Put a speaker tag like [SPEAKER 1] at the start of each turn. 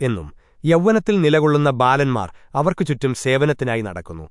[SPEAKER 1] എന്നും യൗവനത്തിൽ നിലകൊള്ളുന്ന ബാലന്മാർ അവർക്കു ചുറ്റും സേവനത്തിനായി നടക്കുന്നു.